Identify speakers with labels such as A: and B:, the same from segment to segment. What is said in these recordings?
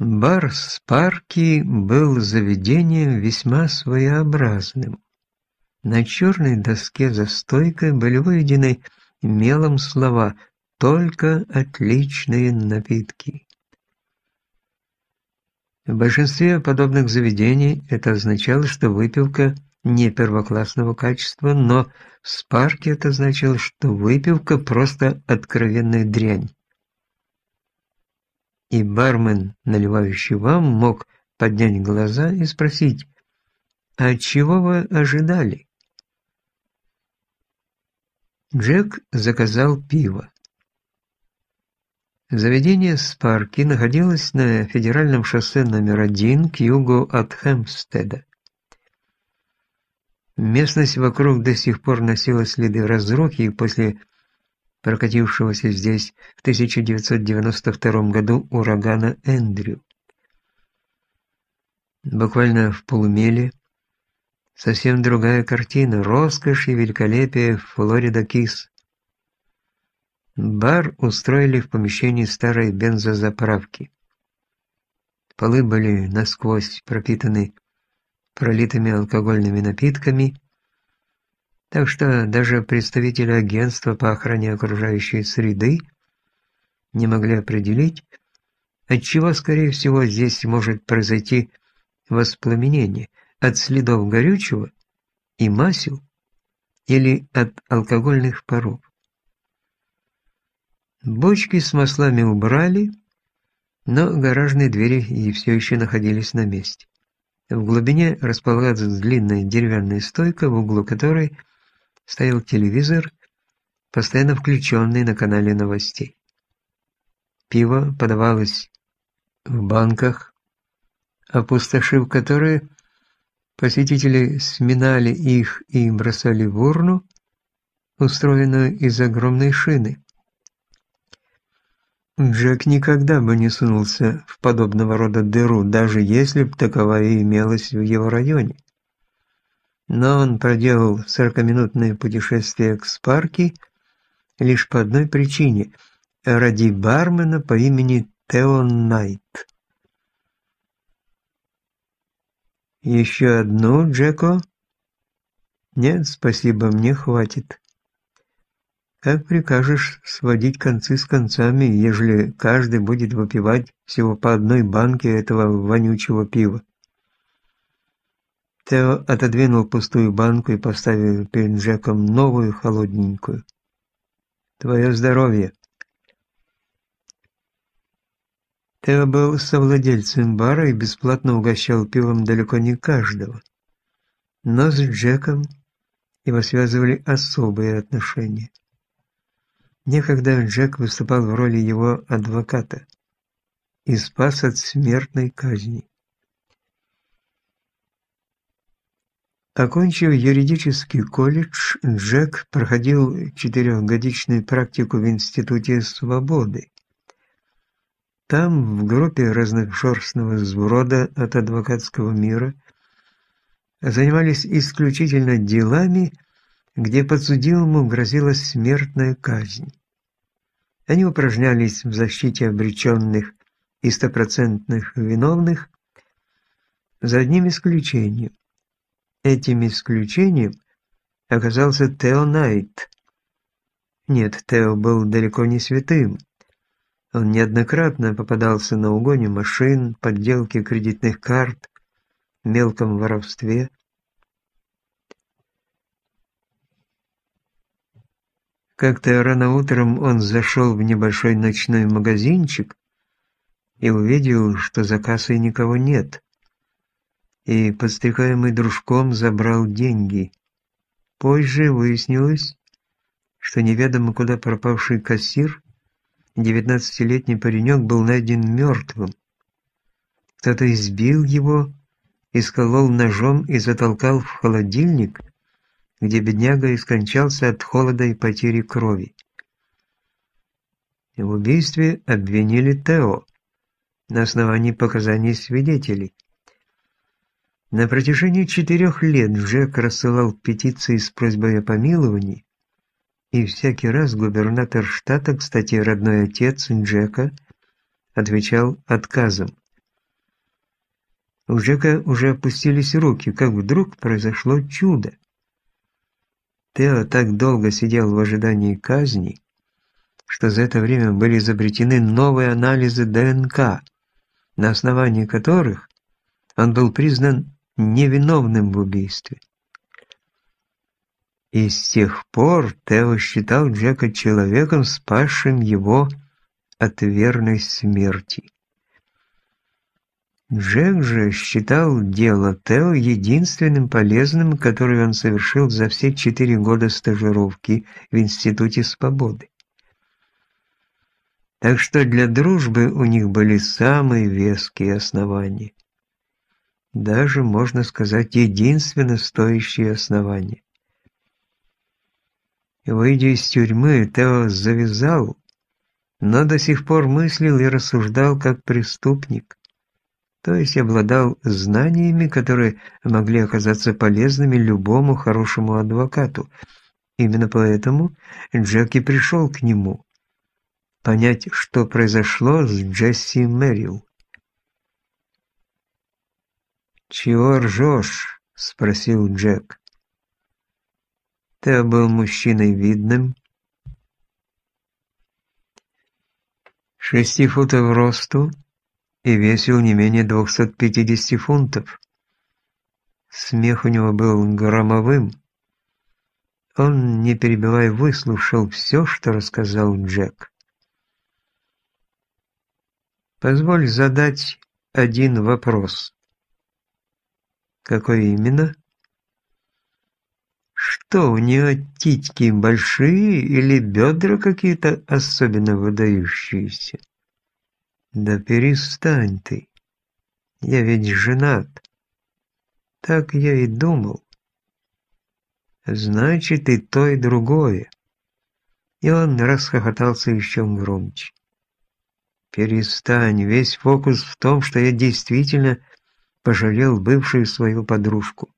A: Бар Спарки был заведением весьма своеобразным. На черной доске за стойкой были выведены мелом слова «Только отличные напитки». В большинстве подобных заведений это означало, что выпивка не первоклассного качества, но в Спарке это означало, что выпивка просто откровенная дрянь. И бармен, наливающий вам, мог поднять глаза и спросить, «А чего вы ожидали?» Джек заказал пиво. Заведение Спарки находилось на федеральном шоссе номер один к югу от Хэмпстеда. Местность вокруг до сих пор носила следы разрухи после прокатившегося здесь в 1992 году урагана Эндрю. Буквально в полумиле совсем другая картина, роскошь и великолепие Флорида Кис. Бар устроили в помещении старой бензозаправки. Полы были насквозь пропитаны пролитыми алкогольными напитками, так что даже представители агентства по охране окружающей среды не могли определить, от чего, скорее всего, здесь может произойти воспламенение, от следов горючего и масел или от алкогольных паров. Бочки с маслами убрали, но гаражные двери и все еще находились на месте. В глубине располагалась длинная деревянная стойка, в углу которой стоял телевизор, постоянно включенный на канале новостей. Пиво подавалось в банках, опустошив которые, посетители сминали их и бросали в урну, устроенную из огромной шины. Джек никогда бы не сунулся в подобного рода дыру, даже если б таковая имелась в его районе. Но он проделал сорокаминутное путешествие к Спарке лишь по одной причине – ради бармена по имени Тео Найт. «Еще одну, Джеко?» «Нет, спасибо, мне хватит». Как прикажешь сводить концы с концами, ежели каждый будет выпивать всего по одной банке этого вонючего пива? Тео отодвинул пустую банку и поставил перед Джеком новую холодненькую. «Твое здоровье!» Тео был совладельцем бара и бесплатно угощал пивом далеко не каждого. Но с Джеком его связывали особые отношения. Некогда Джек выступал в роли его адвоката и спас от смертной казни. Окончив юридический колледж, Джек проходил четырехгодичную практику в Институте свободы. Там, в группе разношерстного сброда от адвокатского мира, занимались исключительно делами, где подсудимому грозила смертная казнь. Они упражнялись в защите обреченных и стопроцентных виновных, за одним исключением. Этим исключением оказался Тео Найт. Нет, Тео был далеко не святым. Он неоднократно попадался на угоне машин, подделке кредитных карт, мелком воровстве. Как-то рано утром он зашел в небольшой ночной магазинчик и увидел, что за кассой никого нет. И, подстрекаемый дружком, забрал деньги. Позже выяснилось, что неведомо куда пропавший кассир, девятнадцатилетний паренек, был найден мертвым. Кто-то избил его, исколол ножом и затолкал в холодильник, где бедняга и скончался от холода и потери крови. В убийстве обвинили Тео на основании показаний свидетелей. На протяжении четырех лет Джек рассылал петиции с просьбой о помиловании, и всякий раз губернатор штата, кстати, родной отец Джека, отвечал отказом. У Джека уже опустились руки, как вдруг произошло чудо. Тео так долго сидел в ожидании казни, что за это время были изобретены новые анализы ДНК, на основании которых он был признан невиновным в убийстве. И с тех пор Тео считал Джека человеком, спасшим его от верной смерти. Джек же считал дело Тео единственным полезным, которое он совершил за все четыре года стажировки в Институте свободы. Так что для дружбы у них были самые веские основания. Даже, можно сказать, единственно стоящие основания. Выйдя из тюрьмы, Тео завязал, но до сих пор мыслил и рассуждал как преступник то есть обладал знаниями, которые могли оказаться полезными любому хорошему адвокату. Именно поэтому Джеки пришел к нему. Понять, что произошло с Джесси Мэрил. «Чего ржешь?» — спросил Джек. «Ты был мужчиной видным, шести футов росту, и весил не менее 250 фунтов. Смех у него был громовым. Он, не перебивая, выслушал все, что рассказал Джек. «Позволь задать один вопрос». «Какой именно?» «Что, у нее титьки большие или бедра какие-то особенно выдающиеся?» «Да перестань ты. Я ведь женат». «Так я и думал». «Значит, и то, и другое». И он расхохотался еще громче. «Перестань, весь фокус в том, что я действительно пожалел бывшую свою подружку».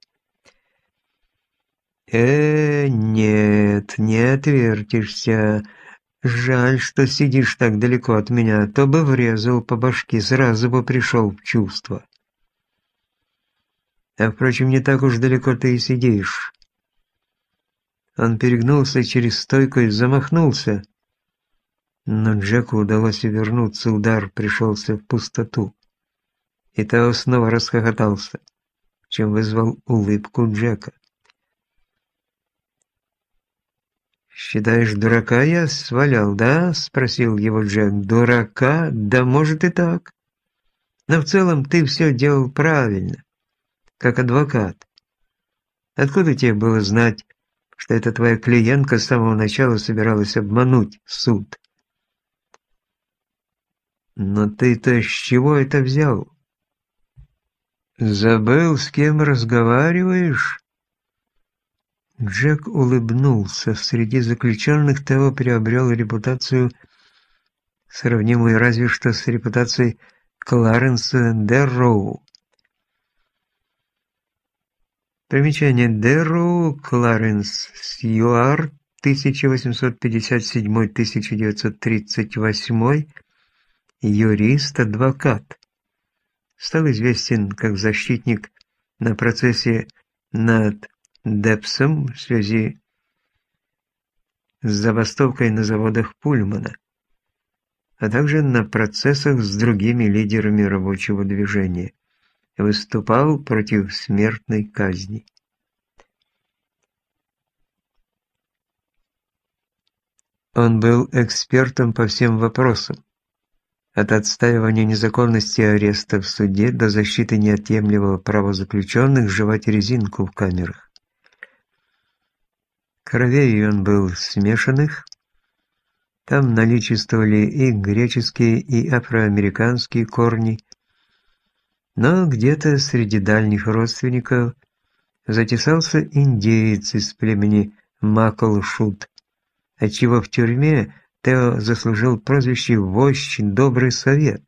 A: «Э, нет, не отвертишься», Жаль, что сидишь так далеко от меня, то бы врезал по башке, сразу бы пришел в чувство. А впрочем, не так уж далеко ты и сидишь. Он перегнулся через стойку и замахнулся. Но Джеку удалось вернуться, удар пришелся в пустоту. И Тео снова расхохотался, чем вызвал улыбку Джека. «Считаешь, дурака я свалял, да?» – спросил его Джек. «Дурака? Да может и так. Но в целом ты все делал правильно, как адвокат. Откуда тебе было знать, что эта твоя клиентка с самого начала собиралась обмануть суд?» «Но ты-то с чего это взял?» «Забыл, с кем разговариваешь?» Джек улыбнулся. Среди заключенных Тео приобрел репутацию, сравнимую разве что с репутацией Кларенса Дерроу. Примечание Дерроу Кларенс Сьюар 1857-1938 юрист-адвокат. Стал известен как защитник на процессе над Депсом в связи с забастовкой на заводах Пульмана, а также на процессах с другими лидерами рабочего движения. Выступал против смертной казни. Он был экспертом по всем вопросам, от отстаивания незаконности ареста в суде до защиты неотъемлемого права заключенных жевать резинку в камерах. Кровей он был смешанных. Там наличествовали и греческие, и афроамериканские корни. Но где-то среди дальних родственников затесался индеец из племени Маколшут, отчего в тюрьме Тео заслужил прозвище «Вождь Добрый Совет».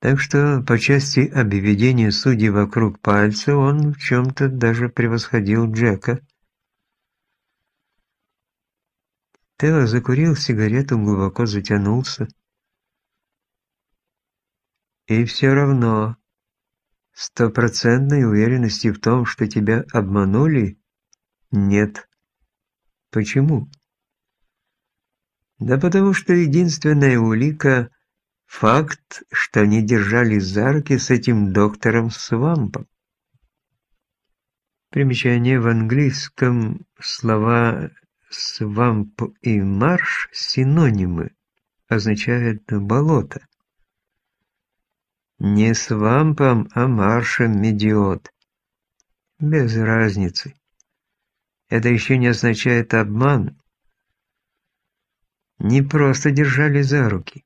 A: Так что по части обведения судей вокруг пальца он в чем-то даже превосходил Джека. Тео закурил сигарету, глубоко затянулся. И все равно, Стопроцентной уверенности в том, что тебя обманули, нет. Почему? Да потому что единственная улика – факт, что они держались за руки с этим доктором Свампом. Примечание в английском слова «свамп» и «марш» – синонимы, означают «болото». Не свампом, а маршем медиот. Без разницы. Это еще не означает обман. Не просто держали за руки.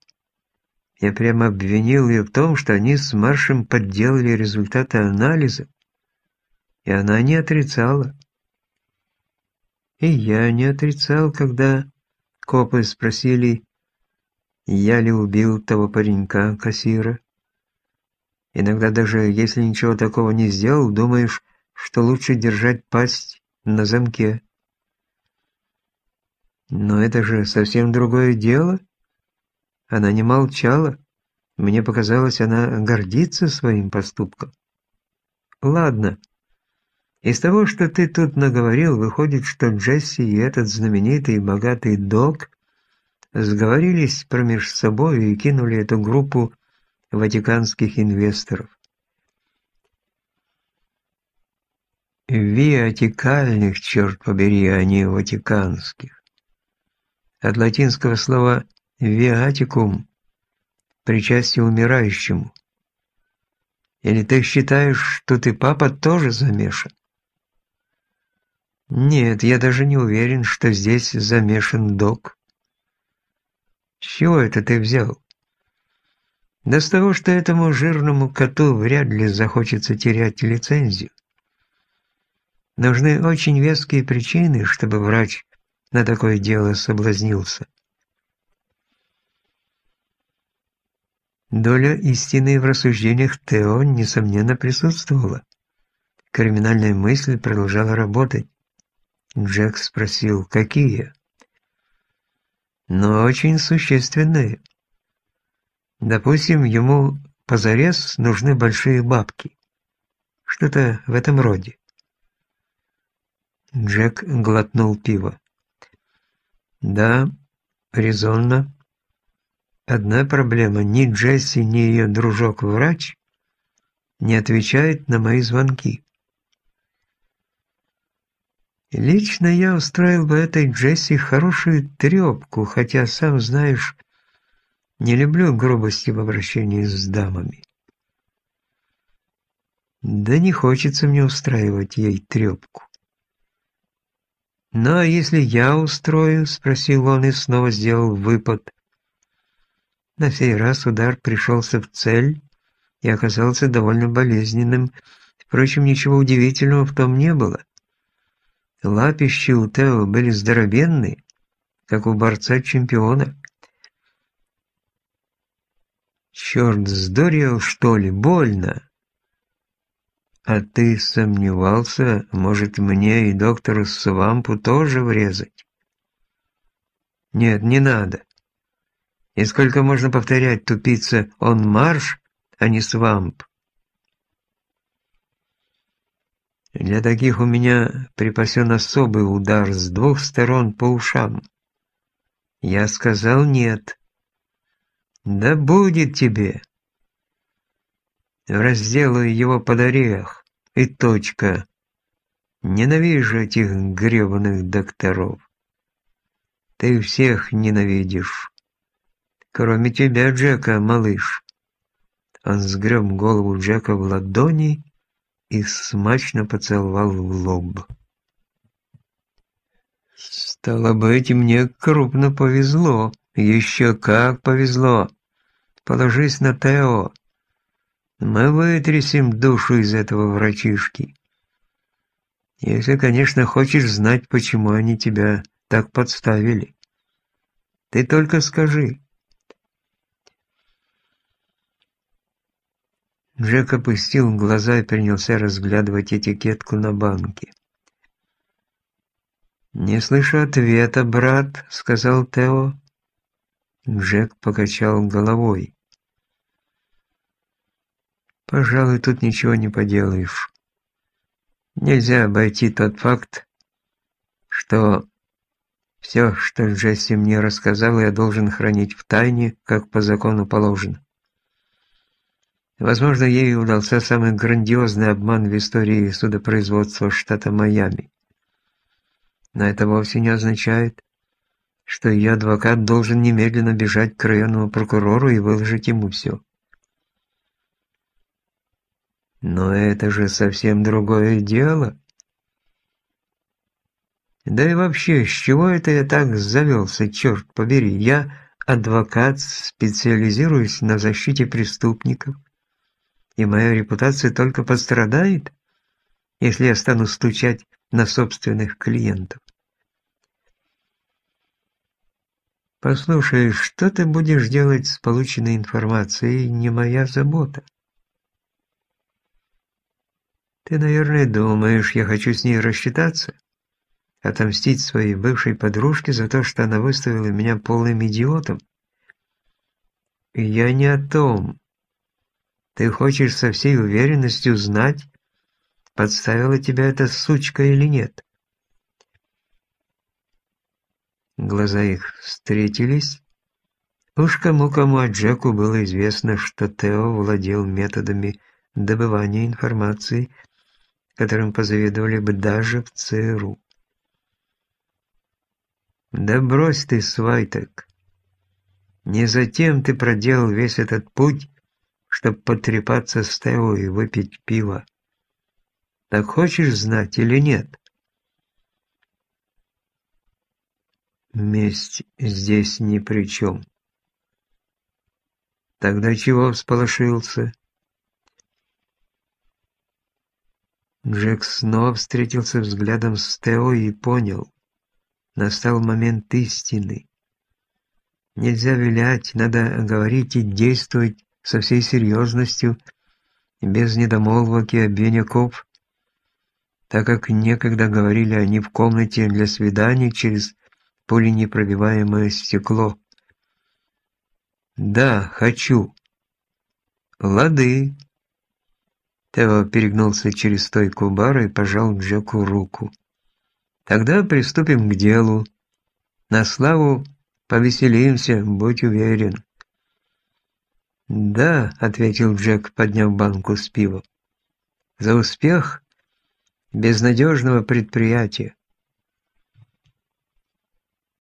A: Я прямо обвинил ее в том, что они с Маршем подделали результаты анализа, и она не отрицала. И я не отрицал, когда копы спросили, я ли убил того паренька, кассира. Иногда даже если ничего такого не сделал, думаешь, что лучше держать пасть на замке. Но это же совсем другое дело. Она не молчала. Мне показалось, она гордится своим поступком. Ладно. Из того, что ты тут наговорил, выходит, что Джесси и этот знаменитый богатый док сговорились промеж собой и кинули эту группу ватиканских инвесторов. Виатикальных, черт побери, а не ватиканских. От латинского слова «виатикум» – причастие умирающему. Или ты считаешь, что ты, папа, тоже замешан? Нет, я даже не уверен, что здесь замешан док. Чего это ты взял? Да с того, что этому жирному коту вряд ли захочется терять лицензию. Нужны очень веские причины, чтобы врач на такое дело соблазнился. Доля истины в рассуждениях Тео, несомненно, присутствовала. Криминальная мысль продолжала работать. Джек спросил, какие? Но очень существенные. Допустим, ему позарез нужны большие бабки. Что-то в этом роде. Джек глотнул пиво. Да, резонно. Одна проблема. Ни Джесси, ни ее дружок-врач не отвечают на мои звонки. Лично я устроил бы этой Джесси хорошую трепку, хотя, сам знаешь, не люблю грубости в обращении с дамами. Да не хочется мне устраивать ей трепку. «Ну а если я устрою?» — спросил он и снова сделал выпад. На сей раз удар пришелся в цель и оказался довольно болезненным. Впрочем, ничего удивительного в том не было. Лапищи у Тео были здоровенные, как у борца-чемпиона. Черт, сдурел, что ли, больно? А ты сомневался, может, мне и доктору Свампу тоже врезать? Нет, не надо. И сколько можно повторять, тупица, он марш, а не Свамп? Для таких у меня припасен особый удар с двух сторон по ушам. Я сказал нет. Да будет тебе. Разделаю его под орех. И точка. Ненавижу этих гребаных докторов. Ты всех ненавидишь. Кроме тебя, Джека, малыш. Он сгреб голову Джека в ладони и смачно поцеловал в лоб. «Стало быть, мне крупно повезло». Еще как повезло. Положись на Тео. Мы вытрясем душу из этого врачишки. Если, конечно, хочешь знать, почему они тебя так подставили. Ты только скажи. Джек опустил глаза и принялся разглядывать этикетку на банке. «Не слышу ответа, брат», — сказал Тео. Джек покачал головой. Пожалуй, тут ничего не поделаешь. Нельзя обойти тот факт, что все, что Джесси мне рассказал, я должен хранить в тайне, как по закону положено. Возможно, ей удался самый грандиозный обман в истории судопроизводства штата Майами. Но это вовсе не означает, что ее адвокат должен немедленно бежать к районному прокурору и выложить ему все. Но это же совсем другое дело. Да и вообще, с чего это я так завелся, черт побери? Я адвокат, специализируюсь на защите преступников, и моя репутация только пострадает, если я стану стучать на собственных клиентов. Послушай, что ты будешь делать с полученной информацией, не моя забота. Ты, наверное, думаешь, я хочу с ней рассчитаться? Отомстить своей бывшей подружке за то, что она выставила меня полным идиотом? Я не о том. Ты хочешь со всей уверенностью знать, подставила тебя эта сучка или нет? Глаза их встретились. Уж кому-кому, а Джеку было известно, что Тео владел методами добывания информации, которым позавидовали бы даже в ЦРУ. «Да брось ты, Свайтек! Не затем ты проделал весь этот путь, чтобы потрепаться с Тео и выпить пиво. Так хочешь знать или нет?» Месть здесь ни при чем. Тогда чего всполошился? Джек снова встретился взглядом с Тео и понял. Настал момент истины. Нельзя вилять, надо говорить и действовать со всей серьезностью, без недомолвок и обвиняков, так как некогда говорили они в комнате для свиданий через пуленепробиваемое стекло. «Да, хочу». «Лады». Тео перегнулся через стойку бара и пожал Джеку руку. «Тогда приступим к делу. На славу повеселимся, будь уверен». «Да», — ответил Джек, подняв банку с пивом. «За успех безнадежного предприятия».